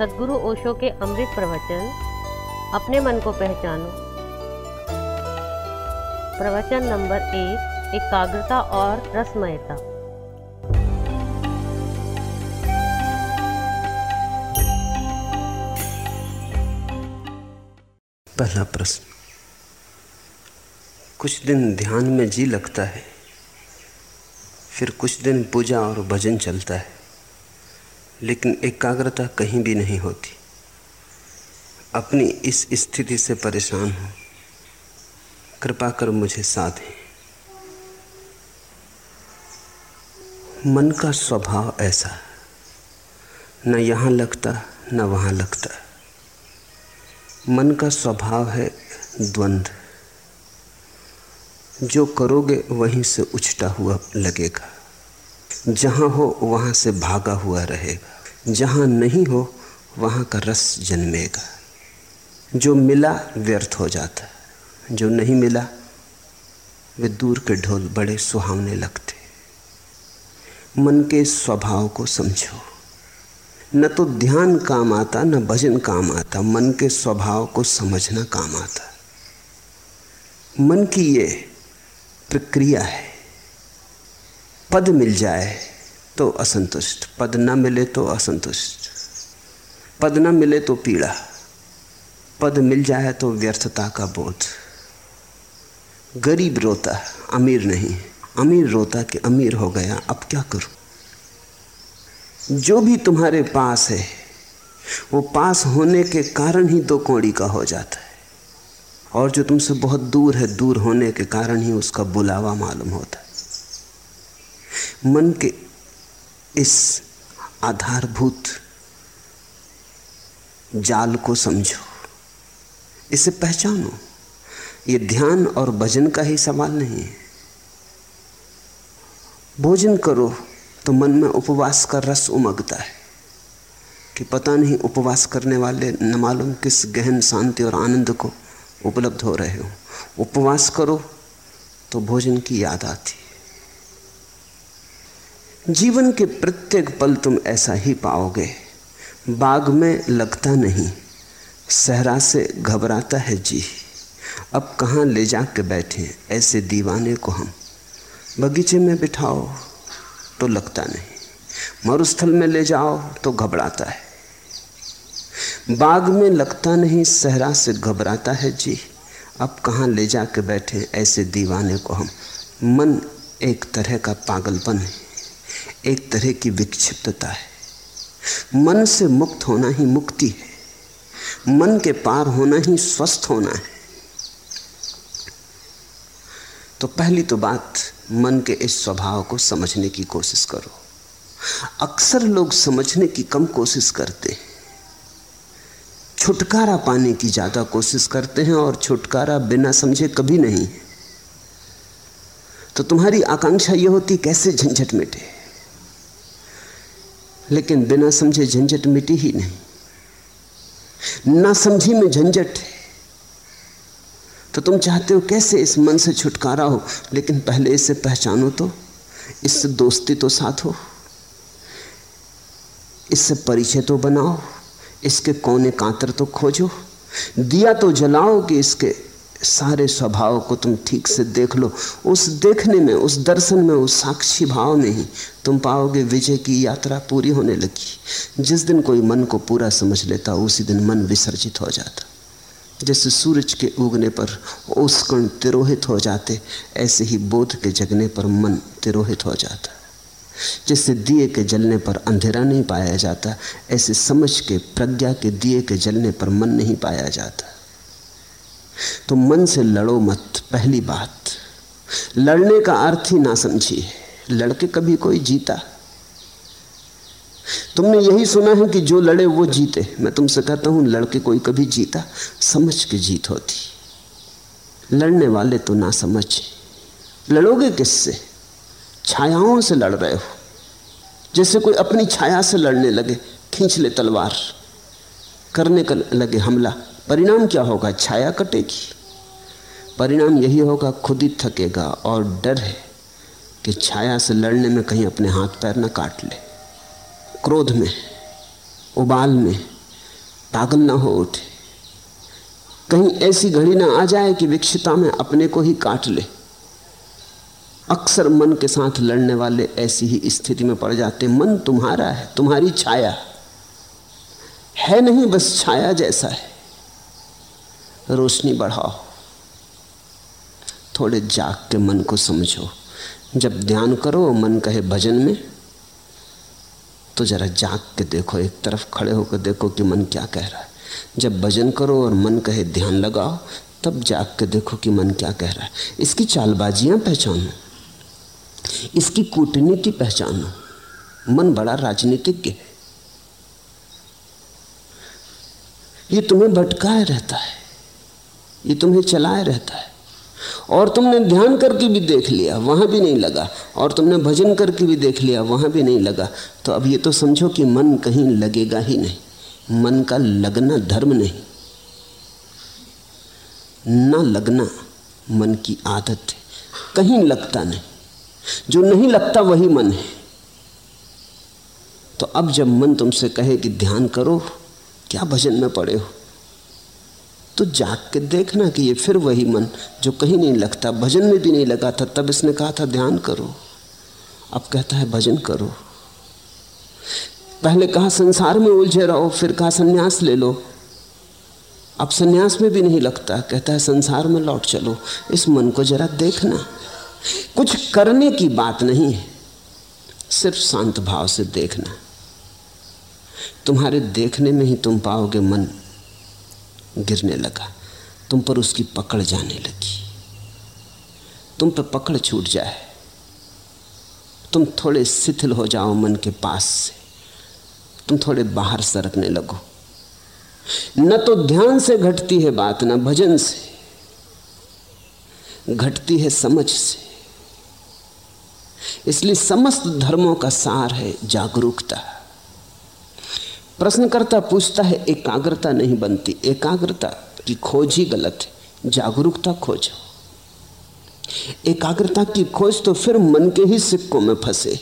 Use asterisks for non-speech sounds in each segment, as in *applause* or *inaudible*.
सदगुरु ओशो के अमृत प्रवचन अपने मन को पहचानो। प्रवचन नंबर एक एकाग्रता और रसमयता। पहला प्रश्न। कुछ दिन ध्यान में जी लगता है, फिर कुछ दिन पूजा और भजन चलता है। लेकिन एकाग्रता कहीं भी नहीं होती। अपनी इस स्थिति से परेशान हूँ। कृपा कर मुझे साधे मन का स्वभाव ऐसा। न यहाँ लगता, न वहाँ लगता। मन का स्वभाव है द्वंद्व जो करोगे वहीं से उछटा हुआ लगेगा। जहाँ हो वहाँ से भागा हुआ रहेगा। जहाँ नहीं हो वहाँ का रस जन्मेगा। जो मिला, व्यर्थ हो जाता है। जो नहीं मिला, वे दूर के ढोल बड़े सुहावने लगते। मन के स्वभाव को समझो। न तो ध्यान काम आता, न भजन काम आता। मन के स्वभाव को समझना काम आता। मन की ये प्रक्रिया है। पद मिल जाए तो असंतुष्ट। पद न मिले तो असंतुष्ट। पद न मिले तो पीड़ा। पद मिल जाए तो व्यर्थता का बोध। गरीब रोता, अमीर नहीं। अमीर रोता कि अमीर हो गया, अब क्या करूँ? जो भी तुम्हारे पास है, वो पास होने के कारण ही दो कौड़ी का हो जाता है। और जो तुमसे बहुत दूर है, दूर होने के कारण ही उसका बुलावा मालूम होता है। मन के इस आधारभूत जाल को समझो। इसे पहचानो। ये ध्यान और भजन का ही सवाल नहीं है। भोजन करो तो मन में उपवास का रस उमगता है कि पता नहीं उपवास करने वाले न मालूम किस गहन शांति और आनंद को उपलब्ध हो रहे हो। उपवास करो तो भोजन की याद आती जीवन के प्रत्येक पल तुम ऐसा ही पाओगे। बाग में लगता नहीं, सहरा से घबराता है जी। अब कहाँ ले जा के बैठे ऐसे दीवाने को हम? बगीचे में बिठाओ तो लगता नहीं, मरुस्थल में ले जाओ तो घबराता है। बाग में लगता नहीं, सहरा से घबराता है जी। अब कहाँ ले जा के बैठे ऐसे दीवाने को हम? मन एक तरह का पागलपन है। एक तरह की विक्षिप्तता है। मन से मुक्त होना ही मुक्ति है। मन के पार होना ही स्वस्थ होना है। तो पहली तो बात, मन के इस स्वभाव को समझने की कोशिश करो। अक्सर लोग समझने की कम कोशिश करते हैं। छुटकारा पाने की ज़्यादा कोशिश करते हैं और छुटकारा बिना समझे कभी नहीं तो तुम्हारी आकांक्षा यह होती, कैसे झंझट मिटे? लेकिन बिना समझे झंझट मिटी ही नहीं। ना समझी में झंझट है। तो तुम चाहते हो कैसे इस मन से छुटकारा हो, लेकिन पहले इसे पहचानो तो इससे दोस्ती तो साथ हो। इससे परिचय तो बनाओ, इसके कोने कांतर तो खोजो। दिया तो जलाओ कि इसके सारे स्वभाव को तुम ठीक से देख लो। उस देखने में, उस दर्शन में, उस साक्षी भाव में ही तुम पाओगे विजय की यात्रा पूरी होने लगी। जिस दिन कोई मन को पूरा समझ लेता, उसी दिन मन विसर्जित हो जाता। जैसे सूरज के उगने पर ओस कण तिरोहित हो जाते, ऐसे ही बोध के जगने पर मन तिरोहित हो जाता। जैसे दिए के जलने पर अंधेरा नहीं पाया जाता, ऐसे समझ के, प्रज्ञा के दिए के जलने पर मन नहीं पाया जाता। तो मन से लड़ो मत, पहली बात। लड़ने का अर्थ ही ना समझिए लड़के कभी कोई जीता। तुमने यही सुना है कि जो लड़े वो जीते। मैं तुमसे कहता हूँ, लड़के कोई कभी जीता, समझ के जीत होती। लड़ने वाले तो ना समझ। लड़ोगे किससे? छायाओं से लड़ रहे हो। जैसे कोई अपनी छाया से लड़ने लगे, खींच ले तलवार। करने का लगे हमला। परिणाम क्या होगा? छाया कटेगी। परिणाम यही होगा, खुद ही थकेगा और डर है कि छाया से लड़ने में कहीं अपने हाथ पैर ना काट ले। क्रोध में, उबाल में, पागल ना हो उठे। कहीं ऐसी घड़ी ना आ जाए कि विक्षिता में अपने को ही काट ले। अक्सर मन के साथ लड़ने वाले ऐसी ही स्थिति में पड़ जाते मन तुम्हारा है, तुम्हारी छाया। है नहीं, बस छाया जैसा है। रोशनी बढ़ाओ। थोड़े जाग के मन को समझो। जब ध्यान करो, मन कहे भजन में तो जरा जाग के देखो, एक तरफ़ खड़े होकर देखो कि मन क्या कह रहा है। जब भजन करो और मन कहे ध्यान लगाओ, तब जाग के देखो कि मन क्या कह रहा है। इसकी चालबाजियाँ पहचानो। इसकी कूटनीति पहचानो। मन बड़ा राजनीतिज्ञ है। ये तुम्हें भटकाए रहता है। ये तुम्हें चलाए रहता है। और तुमने ध्यान करके भी देख लिया, वहाँ भी नहीं लगा। और तुमने भजन करके भी देख लिया, वहाँ भी नहीं लगा। तो अब ये तो समझो कि मन कहीं लगेगा ही नहीं। मन का लगना धर्म नहीं। ना लगना मन की आदत है। कहीं लगता नहीं। जो नहीं लगता वही मन है। तो अब जब मन तुमसे कहे कि ध्यान करो, क्या भजन में पड़े हो? तो जाग के देखना कि ये फिर वही मन जो कहीं नहीं लगता, भजन में भी नहीं लगा था, तब इसने कहा था, ध्यान करो। अब कहता है, भजन करो। पहले कहा, संसार में उलझे रहो, फिर कहा, संन्यास ले लो। अब संन्यास में भी नहीं लगता, कहता है, संसार में लौट चलो, इस मन को जरा देखना। कुछ करने की बात नहीं है, सिर्फ़ शांत भाव से देखना। तुम्हारे देखने में ही तुम पाओगे मन। गिरने लगा। तुम पर उसकी पकड़ जाने लगी। तुम पर पकड़ छूट जाए। तुम थोड़े शिथिल हो जाओ मन के पास से। तुम थोड़े बाहर सरकने लगो। न तो ध्यान से घटती है बात, न भजन से। घटती है समझ से। इसलिए समस्त धर्मों का सार है जागरूकता। प्रश्नकर्ता पूछता है, एकाग्रता नहीं बनती। एकाग्रता की खोज ही गलत है। जागरूकता खोजो। एकाग्रता की खोज तो फिर मन के ही सिक्कों में फंसे।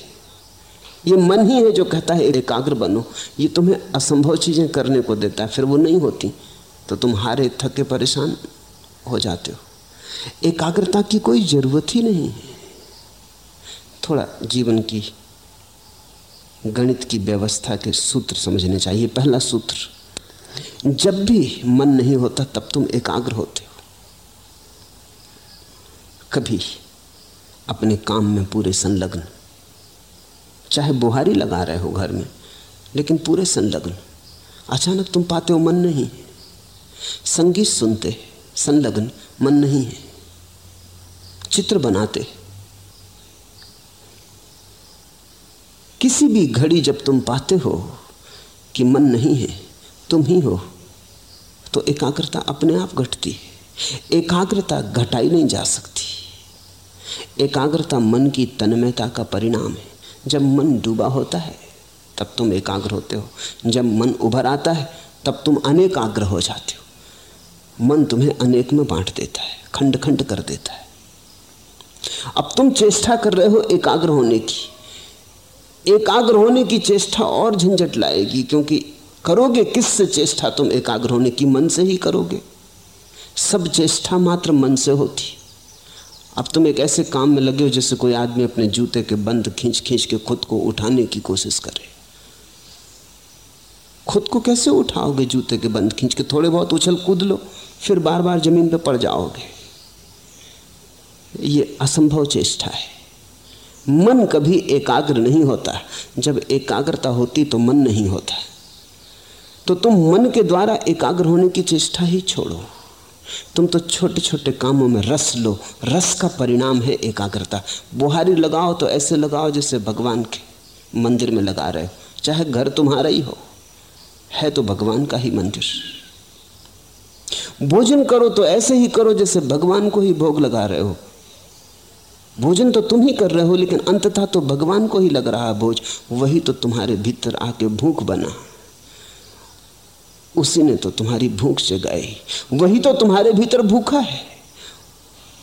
ये मन ही है जो कहता है, एकाग्र बनो। ये तुम्हें असंभव चीज़ें करने को देता है, फिर वो नहीं होती। तो तुम हारे, थके, परेशान हो जाते हो। एकाग्रता की कोई ज़रूरत ही नहीं है। थोड़ा जीवन की गणित की व्यवस्था के सूत्र समझने चाहिए, पहला सूत्र। जब भी मन नहीं होता, तब तुम एकाग्र होते हो। कभी अपने काम में पूरे संलग्न, चाहे बुहारी लगा रहे हो घर में, लेकिन पूरे संलग्न। अचानक तुम पाते हो मन नहीं संगीत सुनते, संलग्न, मन नहीं है। चित्र बनाते किसी भी घड़ी जब तुम पाते हो कि मन नहीं है, तुम ही हो तो एकाग्रता अपने आप घटती है। एकाग्रता घटाई नहीं जा सकती। एकाग्रता मन की तन्मयता का परिणाम है। जब मन डूबा होता है, तब तुम एकाग्र होते हो। जब मन उभर आता है, तब तुम अनेकाग्र हो जाते हो। मन तुम्हें अनेक में बांट देता है खंड खंड कर देता है। अब तुम चेष्टा कर रहे हो एकाग्र होने की। एकाग्र होने की चेष्टा और झंझट लाएगी, क्योंकि करोगे किससे चेष्टा? तुम एकाग्र होने की मन से ही करोगे। सब चेष्टा मात्र मन से होती। अब तुम एक ऐसे काम में लगे हो जैसे कोई आदमी अपने जूते के बंद खींच खींच के खुद को उठाने की कोशिश करे। खुद को कैसे उठाओगे जूते के बंद खींच के? थोड़े बहुत उछल कूद लो, फिर बार बार ज़मीन पर पड़ जाओगे। ये असंभव चेष्टा है। मन कभी एकाग्र नहीं होता। जब एकाग्रता होती तो मन नहीं होता। तो तुम मन के द्वारा एकाग्र होने की चेष्टा ही छोड़ो। तुम तो छोटे छोटे कामों में रस लो। रस का परिणाम है एकाग्रता। बुहारी लगाओ तो ऐसे लगाओ जैसे भगवान के मंदिर में लगा रहे हो। चाहे घर तुम्हारा ही हो। है तो भगवान का ही मंदिर। भोजन करो तो ऐसे ही करो जैसे भगवान को ही भोग लगा रहे हो। भोजन तो तुम ही कर रहे हो, लेकिन अंततः तो भगवान को ही लग रहा है भोज। वही तो तुम्हारे भीतर आके भूख बना। उसी ने तो तुम्हारी भूख जगाई। वही तो तुम्हारे भीतर भूखा है।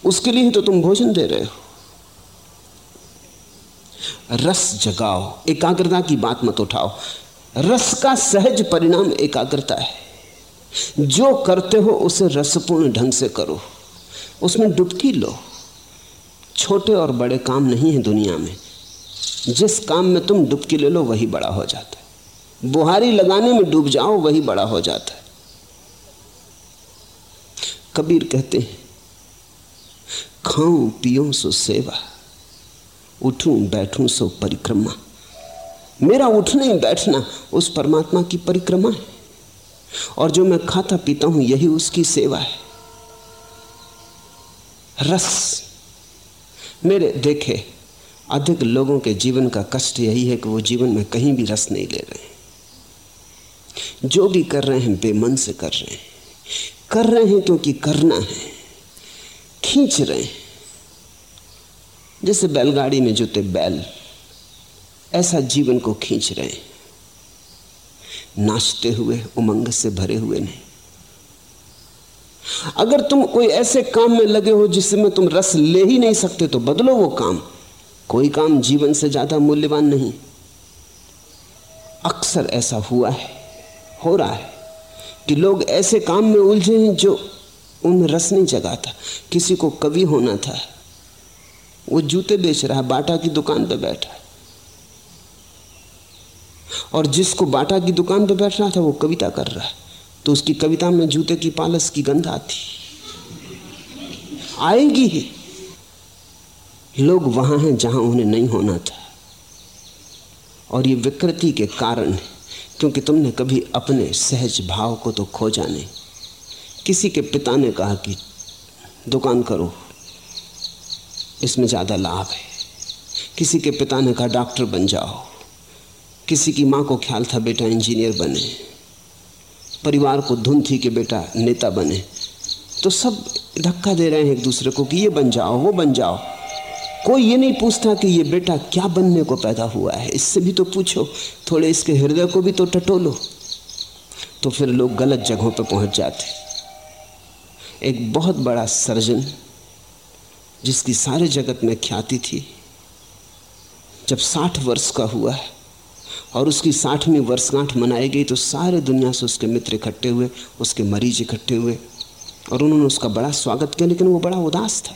उसके लिए ही तो तुम भोजन दे रहे हो। रस जगाओ, एकाग्रता की बात मत उठाओ। रस का सहज परिणाम एकाग्रता है। जो करते हो, उसे रसपूर्ण ढंग से करो। उसमें डुबकी लो। छोटे और बड़े काम नहीं है दुनिया में। जिस काम में तुम डुबकी ले लो, वही बड़ा हो जाता है। बुहारी लगाने में डूब जाओ, वही बड़ा हो जाता है। कबीर कहते हैं, खाऊं पियो सो सेवा, उठूं, बैठूं सो परिक्रमा। मेरा उठना ही बैठना उस परमात्मा की परिक्रमा है। और जो मैं खाता पीता हूँ, यही उसकी सेवा है। रस मेरे देखे अधिक लोगों के जीवन का कष्ट यही है कि वो जीवन में कहीं भी रस नहीं ले रहे हैं। जो भी कर रहे हैं, बेमन से कर रहे हैं। कर रहे हैं क्योंकि करना है। खींच रहे हैं। जैसे बैलगाड़ी में जुते बैल, ऐसा जीवन को खींच रहे हैं। नाचते हुए उमंग से भरे हुए नहीं। अगर तुम कोई ऐसे काम में लगे हो जिसमें तुम रस ले ही नहीं सकते तो बदलो वो काम। कोई काम जीवन से ज़्यादा मूल्यवान नहीं। अक्सर ऐसा हुआ है, हो रहा है, कि लोग ऐसे काम में उलझे हैं जो उनमें रस नहीं जगाता, किसी को कवि होना था। वो जूते बेच रहा है बाटा की दुकान पर बैठा। है और जिसको बाटा की दुकान पर बैठ रहा था, वो कविता कर रहा। है तो उसकी कविता में जूते की पालस की गंध आती। आएगी ही। लोग वहाँ हैं जहाँ उन्हें नहीं होना था। और ये विकृति के कारण है, क्योंकि तुमने कभी अपने सहज भाव को तो खोजा नहीं। किसी के पिता ने कहा कि, दुकान करो, इसमें ज़्यादा लाभ है। किसी के पिता ने कहा, डॉक्टर बन जाओ। किसी की माँ को ख्याल था, बेटा इंजीनियर बने। परिवार को धुन थी कि बेटा नेता बने। तो सब धक्का दे रहे हैं एक दूसरे को कि ये बन जाओ, वो बन जाओ। कोई ये नहीं पूछता कि ये बेटा क्या बनने को पैदा हुआ है। इससे भी तो पूछो, थोड़े इसके हृदय को भी तो टटोलो। तो फिर लोग गलत जगहों पर पहुँच जाते। एक बहुत बड़ा सर्जन, जिसकी सारे जगत में ख्याति थी, जब साठ वर्ष का हुआ है और उसकी साठवीं वर्षगांठ मनाई गई तो सारे दुनिया से उसके मित्र इकट्ठे हुए, उसके मरीज़ इकट्ठे हुए और उन्होंने उसका बड़ा स्वागत किया, लेकिन वो बड़ा उदास था।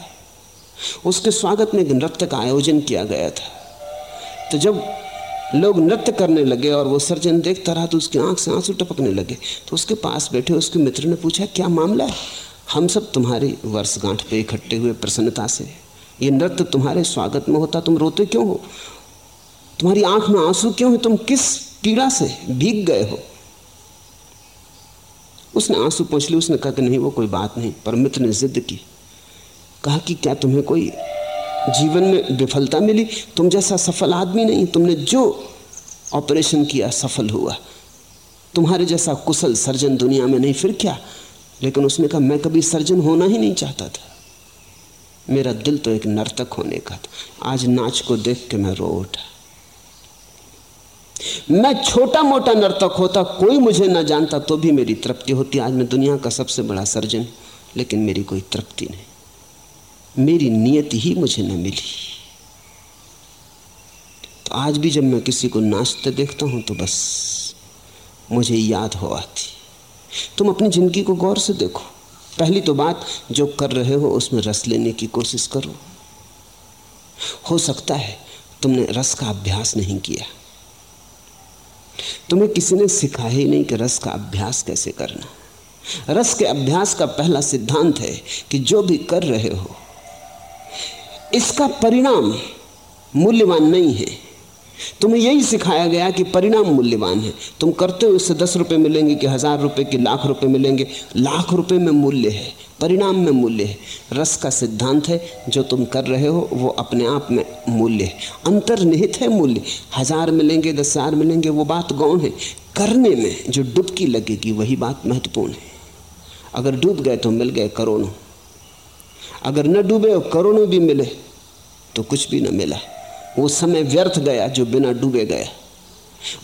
उसके स्वागत में नृत्य का आयोजन किया गया था। तो जब लोग नृत्य करने लगे और वो सर्जन देखता रहा तो उसकी आँख से आँसू टपकने लगे। तो उसके पास बैठे उसके मित्र ने पूछा, क्या मामला है? हम सब तुम्हारी वर्षगांठ पे इकट्ठे हुए प्रसन्नता से। ये नृत्य तुम्हारे स्वागत में होता, तुम रोते क्यों हो? तुम्हारी आँख में आँसू क्यों है? तुम किस पीड़ा से भीग गए हो? उसने आँसू पहुँच ली उसने कहा कि नहीं, वो कोई बात नहीं, पर मित्र ने जिद की। कहा कि क्या तुम्हें कोई जीवन में विफलता मिली? तुम जैसा सफल आदमी नहीं, तुमने जो ऑपरेशन किया सफल हुआ। तुम्हारे जैसा कुशल सर्जन दुनिया में नहीं, फिर क्या? लेकिन उसने कहा, मैं कभी सर्जन होना ही नहीं चाहता था। मेरा दिल तो एक नर्तक होने का था। आज नाच को देख के मैं रो उठा। मैं छोटा मोटा नर्तक होता, कोई मुझे ना जानता तो भी मेरी तृप्ति होती। आज मैं दुनिया का सबसे बड़ा सर्जन, लेकिन मेरी कोई तृप्ति नहीं। मेरी नियति ही मुझे न मिली। तो आज भी जब मैं किसी को नाचते देखता हूँ तो बस मुझे याद हो आती। तुम अपनी ज़िंदगी को गौर से देखो। पहली तो बात, जो कर रहे हो, उसमें रस लेने की कोशिश करो। हो सकता है तुमने रस का अभ्यास नहीं किया। तुम्हें किसी ने सिखाया ही नहीं कि रस का अभ्यास कैसे करना। रस के अभ्यास का पहला सिद्धांत है कि जो भी कर रहे हो, इसका परिणाम मूल्यवान नहीं है। तुम्हें यही सिखाया गया कि परिणाम मूल्यवान है। तुम करते हो, इससे दस रुपए मिलेंगे कि हज़ार रुपए कि लाख रुपए मिलेंगे। लाख रुपए में मूल्य है। परिणाम में मूल्य है। रस का सिद्धांत है, जो तुम कर रहे हो, वो अपने आप में मूल्य है। अंतर्निहित है मूल्य। हज़ार मिलेंगे, दस हज़ार मिलेंगे, वो बात गौण है। करने में जो डुबकी लगेगी, वही बात महत्वपूर्ण है। अगर डूब गए तो मिल गए करोड़ों। अगर न डूबे और करोड़ों भी मिले तो कुछ भी न मिला। वो समय व्यर्थ गया, जो बिना डूबे गया।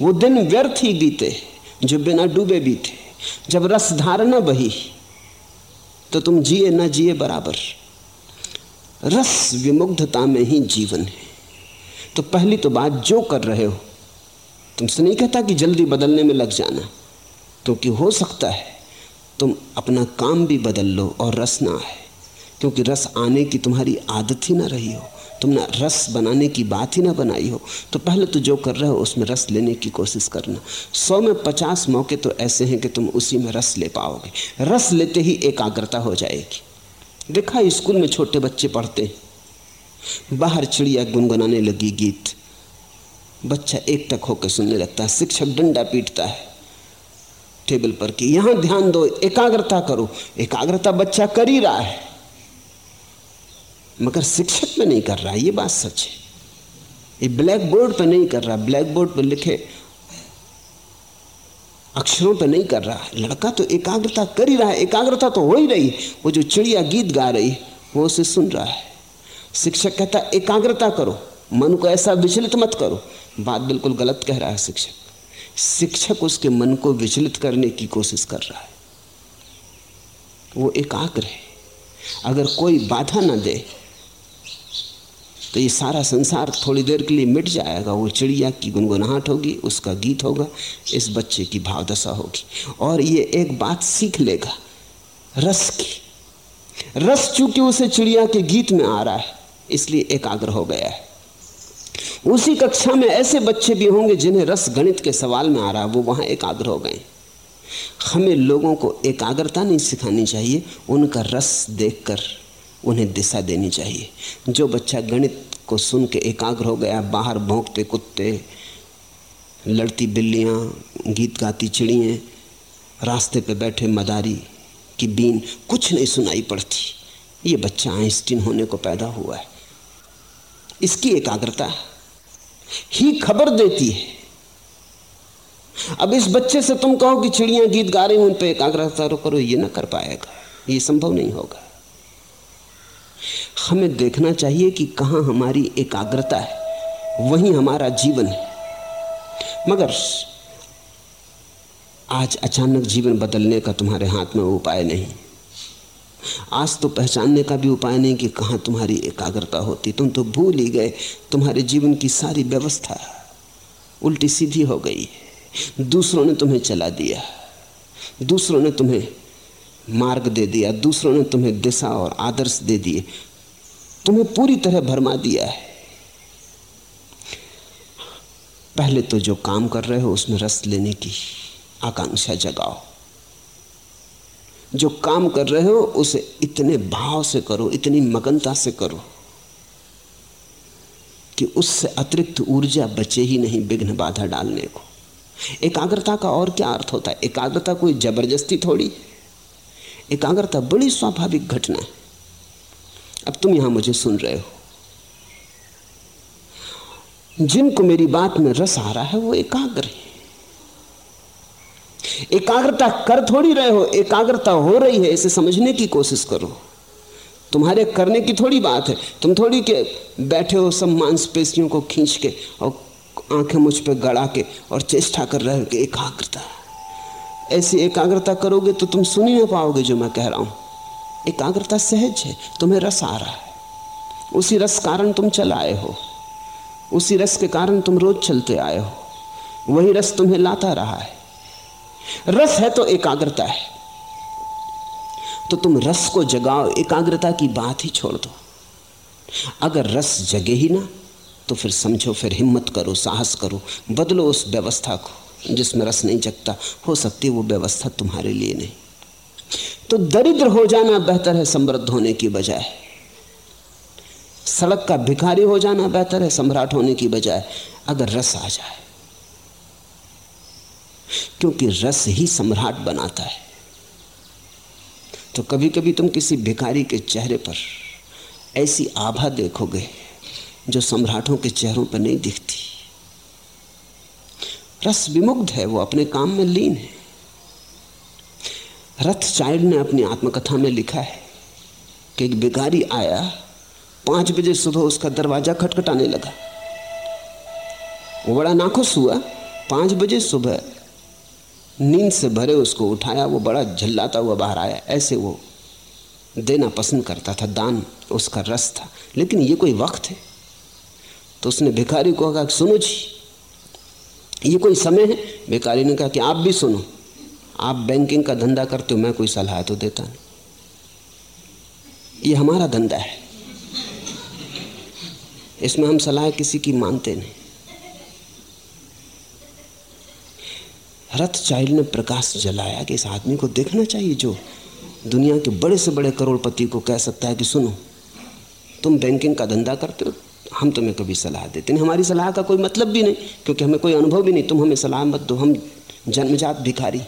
वो दिन व्यर्थ ही बीते, जो बिना डूबे बीते। जब रस धारणा बही तो तुम जिए ना जिए बराबर। रस विमुग्धता में ही जीवन है। तो पहली तो बात जो कर रहे हो, तुमसे नहीं कहता कि जल्दी बदलने में लग जाना, क्योंकि हो सकता है तुम अपना काम भी बदल लो और रस ना आए, क्योंकि रस आने की तुम्हारी आदत ही ना रही हो। तुमने रस बनाने की बात ही ना बनाई हो। तो पहले तो जो कर रहे हो, उसमें रस लेने की कोशिश करना। सौ में पचास मौके तो ऐसे हैं कि तुम उसी में रस ले पाओगे। रस लेते ही एकाग्रता हो जाएगी। देखा, स्कूल में छोटे बच्चे पढ़ते बाहर चिड़िया गुनगुनाने लगी गीत। बच्चा एक तक होकर सुनने लगता है। शिक्षक डंडा पीटता है। टेबल पर कि, यहाँ ध्यान दो, एकाग्रता करो। एकाग्रता बच्चा कर ही रहा है। मगर शिक्षक में नहीं कर रहा, ये बात सच है। ये ब्लैक बोर्ड पर नहीं कर रहा ब्लैक बोर्ड पर लिखे अक्षरों पर नहीं कर रहा। लड़का तो एकाग्रता कर ही रहा है, एकाग्रता तो हो ही रही वो जो चिड़िया गीत गा रही वो उसे सुन रहा है। शिक्षक कहता, एकाग्रता करो, मन को ऐसा विचलित मत करो। बात बिल्कुल गलत कह रहा है शिक्षक। शिक्षक उसके मन को विचलित करने की कोशिश कर रहा है। वो एकाग्र है। अगर कोई बाधा ना दे तो ये सारा संसार थोड़ी देर के लिए मिट जाएगा। वो चिड़िया की गुनगुनाहट होगी, उसका गीत होगा, इस बच्चे की भावदशा होगी। और ये एक बात सीख लेगा। रस की, रस चूँकि उसे चिड़िया के गीत में आ रहा है, इसलिए एकाग्र हो गया है। उसी कक्षा में ऐसे बच्चे भी होंगे जिन्हें रस गणित के सवाल में आ रहा है, वो वहाँ एकाग्र हो गए। हमें लोगों को एकाग्रता नहीं सिखानी चाहिए, उनका रस देखकर। उन्हें दिशा देनी चाहिए। जो बच्चा गणित को सुन के एकाग्र हो गया, बाहर भोंकते कुत्ते लड़ती बिल्लियाँ, गीत गाती चिड़ियाँ, रास्ते पे बैठे मदारी की बीन कुछ नहीं सुनाई पड़ती। ये बच्चा आइंस्टीन होने को पैदा हुआ है। इसकी एकाग्रता ही खबर देती है। अब इस बच्चे से तुम कहो कि चिड़ियाँ गीत गा रही उन पर एकाग्रता करो, ये ना कर पाएगा। ये संभव नहीं होगा। हमें देखना चाहिए कि कहाँ हमारी एकाग्रता है। वही हमारा जीवन है। मगर आज अचानक जीवन बदलने का तुम्हारे हाथ में उपाय नहीं। आज तो पहचानने का भी उपाय नहीं कि कहाँ तुम्हारी एकाग्रता होती। तुम तो भूल ही गए, तुम्हारे जीवन की सारी व्यवस्था उल्टी सीधी हो गई दूसरों ने तुम्हें चला दिया, दूसरों ने तुम्हें मार्ग दे दिया, दूसरों ने तुम्हें दिशा और आदर्श दे दिए। तुम्हें पूरी तरह भरमा दिया है। पहले तो जो काम कर रहे हो, उसमें रस लेने की आकांक्षा जगाओ। जो काम कर रहे हो, उसे इतने भाव से करो, इतनी मगनता से करो, कि उससे अतिरिक्त ऊर्जा बचे ही नहीं विघ्न बाधा डालने को। एकाग्रता का और क्या अर्थ होता है? एकाग्रता कोई ज़बरदस्ती थोड़ी? एकाग्रता बड़ी स्वाभाविक घटना है। अब तुम यहाँ मुझे सुन रहे हो। जिनको मेरी बात में रस आ रहा है, वो एकाग्र है। एकाग्रता कर थोड़ी रहे हो, एकाग्रता हो रही है, इसे समझने की कोशिश करो। तुम्हारे करने की थोड़ी बात है, तुम थोड़ी के बैठे हो सब मांसपेशियों को खींच के और आँखें मुझ पर गड़ा के और चेष्टा कर रहे हो कि एकाग्रता। ऐसी एकाग्रता करोगे तो तुम सुन ही ना पाओगे जो मैं कह रहा हूँ। एकाग्रता सहज है, तुम्हें रस आ रहा है। उसी रस कारण तुम चल आए हो। उसी रस के कारण तुम रोज चलते आए हो। वही रस तुम्हें लाता रहा है। रस है तो एकाग्रता है। तो तुम रस को जगाओ, एकाग्रता की बात ही छोड़ दो। अगर रस जगे ही ना तो फिर समझो, फिर हिम्मत करो, साहस करो, बदलो उस व्यवस्था को, जिसमें रस नहीं जगता। हो सकती वो व्यवस्था तुम्हारे लिए नहीं। तो दरिद्र हो जाना बेहतर है समृद्ध होने की बजाय। सड़क का भिखारी हो जाना बेहतर है सम्राट होने की बजाय, अगर रस आ जाए। क्योंकि रस ही सम्राट बनाता है। तो कभी कभी तुम किसी भिखारी के चेहरे पर ऐसी आभा देखोगे जो सम्राटों के चेहरों पर नहीं दिखती। रस विमुग्ध है, वो अपने काम में लीन है। रथ चाइल्ड ने अपनी आत्मकथा में लिखा है कि एक भिखारी आया, पाँच बजे सुबह उसका दरवाज़ा खटखटाने लगा। वो बड़ा नाखुश हुआ। पाँच बजे सुबह नींद से भरे उसको उठाया, वो बड़ा झल्लाता हुआ बाहर आया। ऐसे वो देना पसंद करता था, दान उसका रस था। लेकिन ये कोई वक्त है। तो उसने भिखारी को कहा, सुनो जी, ये कोई समय है? भिखारी ने कहा कि आप भी सुनो। आप बैंकिंग का धंधा करते हो, मैं कोई सलाह तो देता नहीं। ये हमारा धंधा है। इसमें हम सलाह किसी की मानते नहीं। रथ चाइल्ड ने प्रकाश जलाया कि इस आदमी को देखना चाहिए जो दुनिया के बड़े से बड़े करोड़पति को कह सकता है कि सुनो, तुम बैंकिंग का धंधा करते हो, हम तुम्हें कभी सलाह देते नहीं। हमारी सलाह का कोई मतलब भी नहीं, क्योंकि हमें कोई अनुभव भी नहीं। तुम हमें सलाह मत दो, हम जन्मजात भिखारी।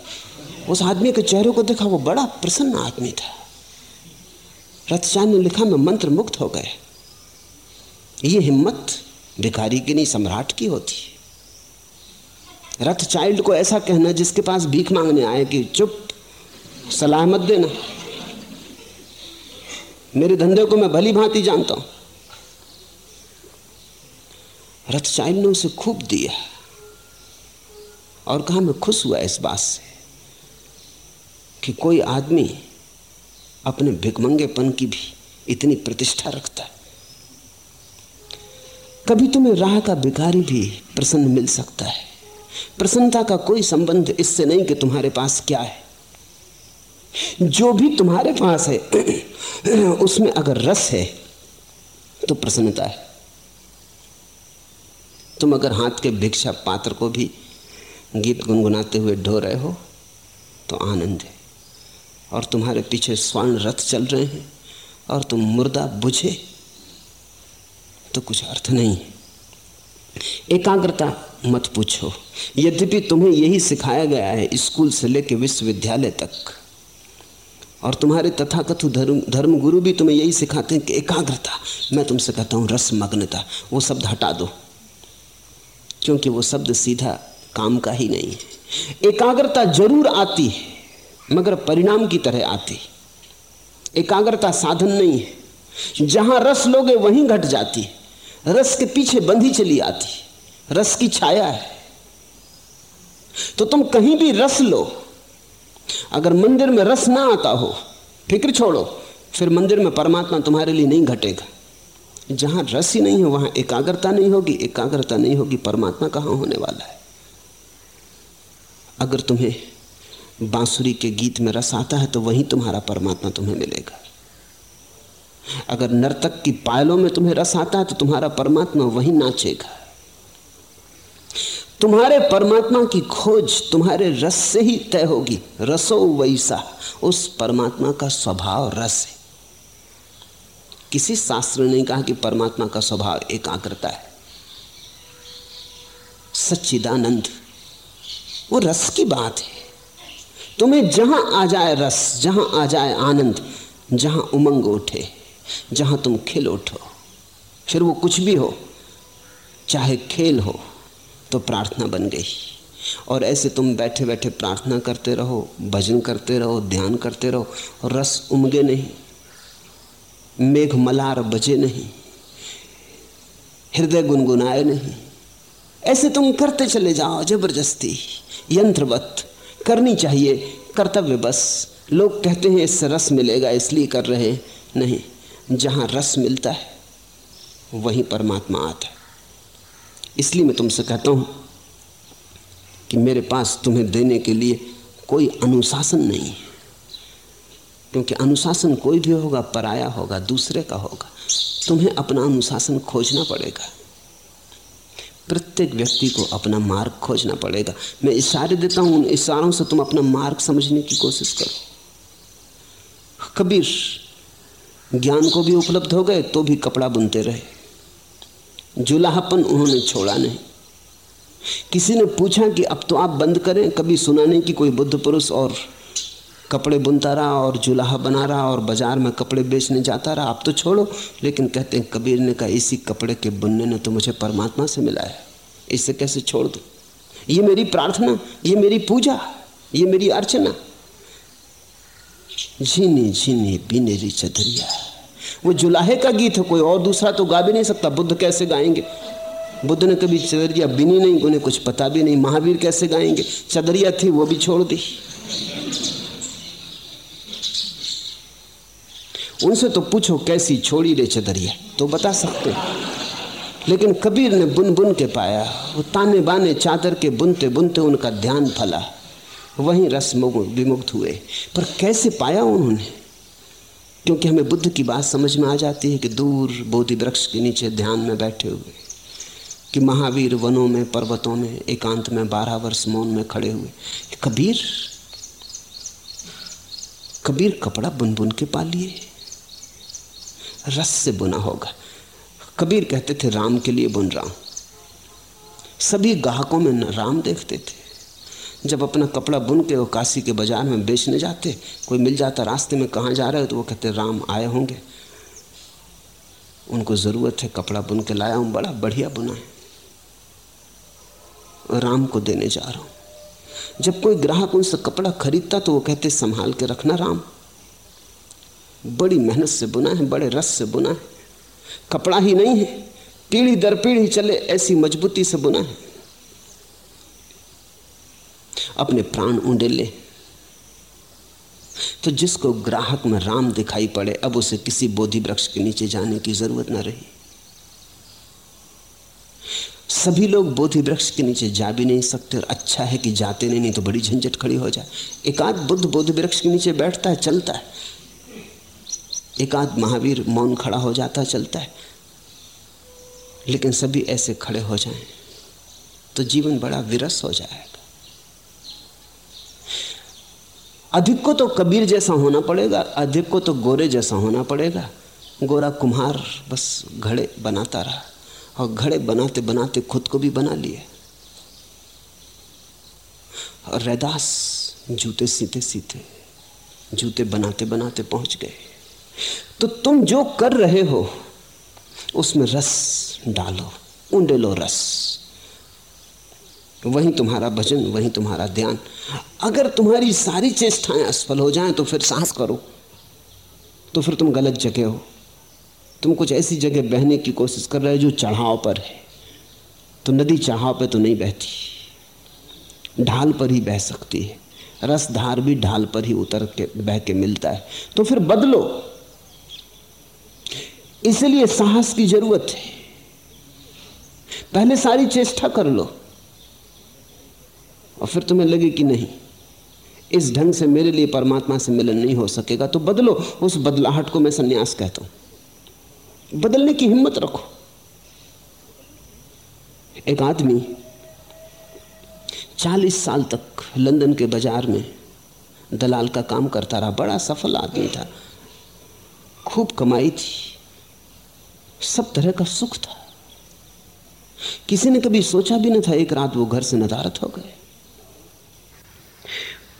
उस आदमी के चेहरे को देखा, वो बड़ा प्रसन्न आदमी था। रथचांद ने लिखा, मैं मंत्र मुक्त हो गए। ये हिम्मत भिखारी की नहीं, सम्राट की होती है। रथ चाइल्ड को ऐसा कहना, जिसके पास भीख मांगने आए कि, चुप, सलाह मत देना। मेरे धंधे को मैं भली भांति जानता हूँ। रथ चाइल्ड ने उसे खूब दिया और कहा, मैं खुश हुआ इस बात से। कि कोई आदमी अपने भिकमंगेपन की भी इतनी प्रतिष्ठा रखता है। कभी तुम्हें राह का भिखारी भी प्रसन्न मिल सकता है। प्रसन्नता का कोई संबंध इससे नहीं कि तुम्हारे पास क्या है। जो भी तुम्हारे पास है, *clears throat* उसमें अगर रस है तो प्रसन्नता है। तुम अगर हाथ के भिक्षा पात्र को भी गीत गुनगुनाते हुए ढो रहे हो तो आनंद है। और तुम्हारे पीछे स्वर्ण रथ चल रहे हैं और तुम मुर्दा बुझे तो कुछ अर्थ नहीं एकाग्रता मत पूछो। यद्यपि तुम्हें यही सिखाया गया है, स्कूल से लेकर विश्वविद्यालय तक। और तुम्हारे तथाकथु धर्म धर्म गुरु भी तुम्हें यही सिखाते हैं कि एकाग्रता, मैं तुमसे कहता हूँ रसमग्नता, वो शब्द हटा दो। क्योंकि वो शब्द सीधा काम का ही नहीं है। एकाग्रता ज़रूर आती है। मगर परिणाम की तरह आती। एकाग्रता साधन नहीं है। जहाँ रस लोगे वहीं घट जाती। रस के पीछे बंधी चली आती। रस की छाया है। तो तुम कहीं भी रस लो। अगर मंदिर में रस ना आता हो, फ़िक्र छोड़ो, फिर मंदिर में परमात्मा तुम्हारे लिए नहीं घटेगा। जहाँ रस ही नहीं है, वहाँ एकाग्रता नहीं होगी। एकाग्रता नहीं होगी, परमात्मा कहाँ होने वाला है? अगर तुम्हें बांसुरी के गीत में रस आता है तो वहीं तुम्हारा परमात्मा तुम्हें मिलेगा। अगर नर्तक की पायलों में तुम्हें रस आता है तो तुम्हारा परमात्मा वहीं नाचेगा। तुम्हारे परमात्मा की खोज तुम्हारे रस से ही तय होगी। रसो वैसा, उस परमात्मा का स्वभाव रस है। किसी शास्त्र ने कहा कि परमात्मा का स्वभाव एकाग्रता है। सच्चिदानंद, वो रस की बात है। तुम्हें जहाँ आ जाए रस, जहाँ आ जाए आनंद, जहाँ उमंग उठे, जहाँ तुम खिल उठो, फिर वो कुछ भी हो, चाहे खेल हो तो प्रार्थना बन गई। और ऐसे तुम बैठे बैठे प्रार्थना करते रहो, भजन करते रहो, ध्यान करते रहो, और रस उमगे नहीं, मेघ मलार बजे नहीं, हृदय गुनगुनाए नहीं। ऐसे तुम करते चले जाओ, ज़बरदस्ती, यंत्रवत करनी चाहिए। कर्तव्य बस। लोग कहते हैं, इससे रस मिलेगा, इसलिए कर रहे नहीं, जहाँ रस मिलता है, वहीं परमात्मा आता है। इसलिए मैं तुमसे कहता हूँ कि मेरे पास तुम्हें देने के लिए कोई अनुशासन नहीं है। क्योंकि अनुशासन कोई भी होगा, पराया होगा, दूसरे का होगा। तुम्हें अपना अनुशासन खोजना पड़ेगा। प्रत्येक व्यक्ति को अपना मार्ग खोजना पड़ेगा। मैं इशारे देता हूँ, उन इशारों से तुम अपना मार्ग समझने की कोशिश करो। कबीर, ज्ञान को भी उपलब्ध हो गए तो भी कपड़ा बुनते रहे। जुलाहपन उन्होंने छोड़ा नहीं। किसी ने पूछा कि अब तो आप बंद करें? कभी सुना नहीं कि कोई बुद्ध पुरुष और कपड़े बुनता रहा और जुलाहा बना रहा और बाज़ार में कपड़े बेचने जाता रहा। आप तो छोड़ो, लेकिन कहते हैं, कबीर ने कहा, इसी कपड़े के बुनने ने तो मुझे परमात्मा से मिला है। इसे कैसे छोड़ दो? ये मेरी प्रार्थना, ये मेरी पूजा, ये मेरी अर्चना। झीनी झीनी बीनेरी चदरिया। वो जुलाहे का गीत है, कोई और दूसरा तो गा भी नहीं सकता। बुद्ध कैसे गाएँगे? बुद्ध ने कभी चदरिया बिनी नहीं, उन्हें कुछ पता भी नहीं। महावीर कैसे गाएँगे? चदरिया थी, वो भी छोड़ दी। उनसे तो पूछो कैसी छोड़ी रे चदरिया तो बता सकते लेकिन कबीर ने बुन बुन के पाया, वो ताने बाने चादर के बुनते बुनते उनका ध्यान फला। वहीं रस विमुक्त हुए, पर कैसे पाया उन्होंने? क्योंकि हमें बुद्ध की बात समझ में आ जाती है कि दूर बोधि वृक्ष के नीचे ध्यान में बैठे हुए, कि महावीर वनों में, पर्वतों में, एकांत में, बारह वर्ष मौन में खड़े हुए कबीर कबीर कपड़ा बुन बुन के पा लिए रस से बुना होगा। कबीर कहते थे, राम के लिए बुन रहा हूँ सभी ग्राहकों में राम देखते थे। जब अपना कपड़ा बुन के वो काशी के बाज़ार में बेचने जाते, कोई मिल जाता रास्ते में कहाँ जा रहे हो तो वो कहते, राम आए होंगे। उनको ज़रूरत है, कपड़ा बुन के लाया हूँ, बड़ा बढ़िया बुना है। राम को देने जा रहा हूँ। जब कोई ग्राहक उनसे कपड़ा खरीदता तो वो कहते, संभाल के रखना राम। बड़ी मेहनत से बुना है, बड़े रस से बुना है। कपड़ा ही नहीं है, पीढ़ी दर पीढ़ी चले ऐसी मजबूती से बुना है। अपने प्राण ले। तो जिसको ग्राहक में राम दिखाई पड़े, अब उसे किसी बोधि वृक्ष के नीचे जाने की ज़रूरत ना रही। सभी लोग बोधि वृक्ष के नीचे जा भी नहीं सकते और अच्छा है कि जाते नहीं नहीं तो बड़ी झंझट खड़ी हो जाए। एक आध बुद्ध बोधि वृक्ष के नीचे बैठता है, चलता है। एक आध महावीर मौन खड़ा हो जाता, चलता है। लेकिन सभी ऐसे खड़े हो जाएँ तो जीवन बड़ा विरस हो जाएगा। अधिक को तो कबीर जैसा होना पड़ेगा, अधिक को तो गोरे जैसा होना पड़ेगा। गोरा कुम्हार बस घड़े बनाता रहा, और घड़े बनाते बनाते खुद को भी बना लिए। और रैदास जूते सीते सीते जूते बनाते बनाते पहुँच गए। तो तुम जो कर रहे हो, उसमें रस डालो उंडे लो रस। वही तुम्हारा भजन, वही तुम्हारा ध्यान। अगर तुम्हारी सारी चेष्टाएँ असफल हो जाएँ तो फिर साहस करो। तो फिर तुम गलत जगह हो। तुम कुछ ऐसी जगह बहने की कोशिश कर रहे हो जो चढ़ाव पर है। तो नदी चढ़ाव पे तो नहीं बहती। ढाल पर ही बह सकती है। रसधार भी ढाल पर ही उतर के, बह के मिलता है। तो फिर बदलो। इसलिए साहस की ज़रूरत है। पहले सारी चेष्टा कर लो। और फिर तुम्हें लगे कि नहीं, इस ढंग से मेरे लिए परमात्मा से मिलन नहीं हो सकेगा तो बदलो। उस बदलाहट को मैं सन्यास कहता हूँ। बदलने की हिम्मत रखो। एक आदमी चालीस साल तक लंदन के बाज़ार में दलाल का काम करता रहा। बड़ा सफल आदमी था। खूब कमाई थी। सब तरह का सुख था। किसी ने कभी सोचा भी ना था एक रात वो घर से नदारत हो गए।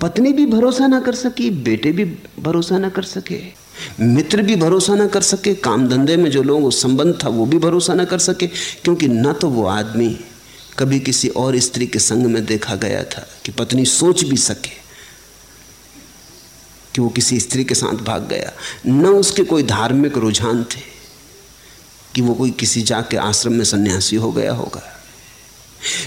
पत्नी भी भरोसा ना कर सकी, बेटे भी भरोसा ना कर सके, मित्र भी भरोसा ना कर सके काम धंधे में जो लोग संबंध था वो भी भरोसा ना कर सके, क्योंकि न तो वो आदमी कभी किसी और स्त्री के संग में देखा गया था कि पत्नी सोच भी सके कि वो किसी स्त्री के साथ भाग गया। न उसके कोई धार्मिक रुझान थे। कि वो कोई किसी जाके आश्रम में सन्यासी हो गया होगा।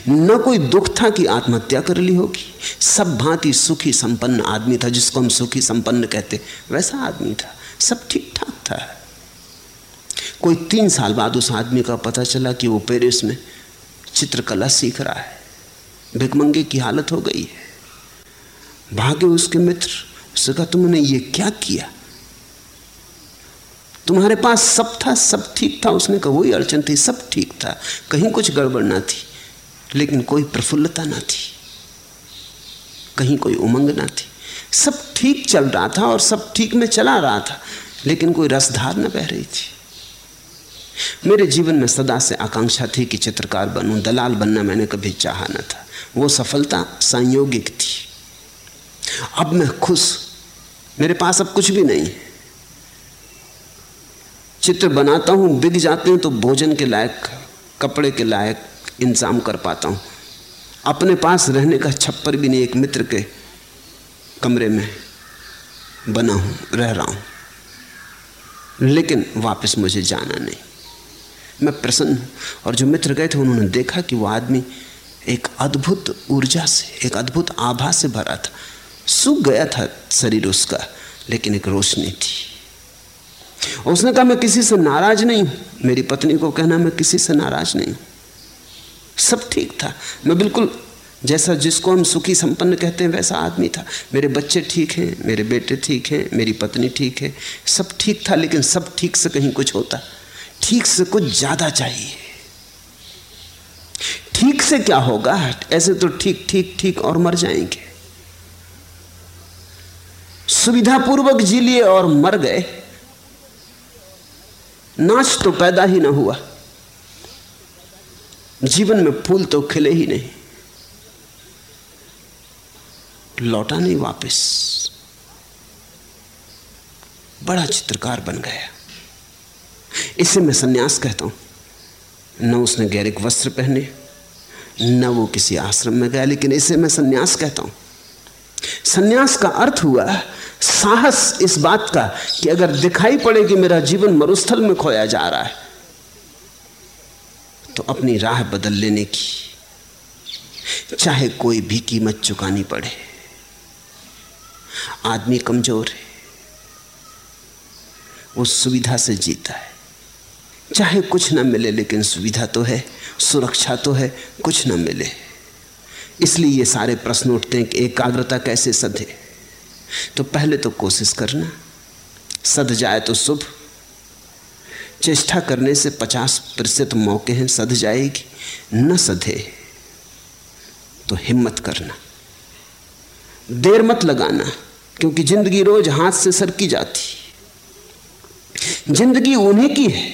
न कोई दुख था कि आत्महत्या कर ली होगी। सब भांति सुखी संपन्न आदमी था, जिसको हम सुखी संपन्न कहते वैसा आदमी था। सब ठीक ठाक था। कोई तीन साल बाद उस आदमी का पता चला कि वो पेरिस में चित्रकला सीख रहा है। भिकमंगे की हालत हो गई है। भागे उसके मित्र। उसने कहा, तुमने ये क्या किया? तुम्हारे पास सब था, सब ठीक था। उसने कहा, वही अड़चन थी, सब ठीक था। कहीं कुछ गड़बड़ ना थी, लेकिन कोई प्रफुल्लता ना थी। कहीं कोई उमंग ना थी। सब ठीक चल रहा था और सब ठीक में चला रहा था, लेकिन कोई रसधार न बह रही थी। मेरे जीवन में सदा से आकांक्षा थी कि चित्रकार बनूं, दलाल बनना मैंने कभी चाहा न था। वो सफलता संयोगिक थी। अब मैं खुश, मेरे पास अब कुछ भी नहीं। चित्र बनाता हूँ, बिक जाते हैं तो भोजन के लायक, कपड़े के लायक इंतज़ाम कर पाता हूँ। अपने पास रहने का छप्पर भी नहीं, एक मित्र के कमरे में बना हूँ, रह रहा हूँ। लेकिन वापस मुझे जाना नहीं। मैं प्रसन्न और जो मित्र गए थे, उन्होंने देखा कि वो आदमी एक अद्भुत ऊर्जा से, एक अद्भुत आभा से भरा था। सूख गया था शरीर उसका, लेकिन एक रोशनी थी। उसने कहा, मैं किसी से नाराज़ नहीं हूँ। मेरी पत्नी को कहना, मैं किसी से नाराज़ नहीं हूँ। सब ठीक था। मैं बिल्कुल जैसा जिसको हम सुखी संपन्न कहते हैं, वैसा आदमी था। मेरे बच्चे ठीक हैं, मेरे बेटे ठीक हैं, मेरी पत्नी ठीक है। सब ठीक था, लेकिन सब ठीक से कहीं कुछ होता। ठीक से कुछ ज़्यादा चाहिए। ठीक से क्या होगा? ऐसे तो ठीक ठीक ठीक और मर जाएँगे। सुविधापूर्वक जी लिए और मर गए। नाच तो पैदा ही ना हुआ। जीवन में फूल तो खिले ही नहीं। लौटा नहीं वापस। बड़ा चित्रकार बन गया। इसे मैं सन्यास कहता हूँ। न उसने गैरिक वस्त्र पहने, न वो किसी आश्रम में गया, लेकिन इसे मैं सन्यास कहता हूँ। सन्यास का अर्थ हुआ साहस इस बात का कि अगर दिखाई पड़े कि मेरा जीवन मरुस्थल में खोया जा रहा है तो अपनी राह बदल लेने की, चाहे कोई भी कीमत चुकानी पड़े। आदमी कमज़ोर है, वो सुविधा से जीता है। चाहे कुछ ना मिले, लेकिन सुविधा तो है, सुरक्षा तो है, कुछ ना मिले। इसलिए ये सारे प्रश्न उठते हैं कि एकाग्रता कैसे सधे? तो पहले तो कोशिश करना। सद जाए तो शुभ। चेष्टा करने से पचास प्रतिशत मौके हैं, सद जाएगी। न सधे तो हिम्मत करना। देर मत लगाना, क्योंकि ज़िंदगी रोज हाथ से सरकी जाती। ज़िंदगी उन्हीं की है,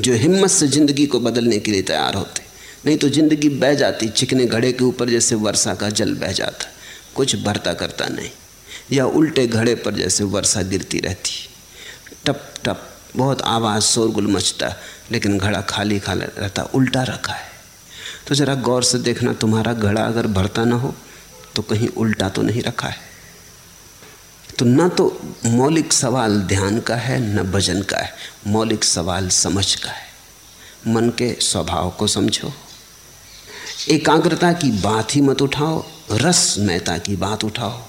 जो हिम्मत से ज़िंदगी को बदलने के लिए तैयार होते। नहीं तो ज़िंदगी बह जाती, चिकने घड़े के ऊपर जैसे वर्षा का जल बह जाता। कुछ भरता करता नहीं। या उल्टे घड़े पर जैसे वर्षा गिरती रहती। टप टप, बहुत आवाज़ शोरगुल मचता, लेकिन घड़ा खाली खाली रहता, उल्टा रखा है। तो ज़रा गौर से देखना, तुम्हारा घड़ा अगर भरता ना हो तो कहीं उल्टा तो नहीं रखा है। तो न तो मौलिक सवाल ध्यान का है, न भजन का है, मौलिक सवाल समझ का है। मन के स्वभाव को समझो। एकाग्रता की बात ही मत उठाओ रस मेहता की बात उठाओ।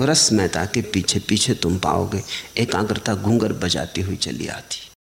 रस मेहता के पीछे पीछे तुम पाओगे। एकाग्रता घूंगर बजाती हुई चली आती।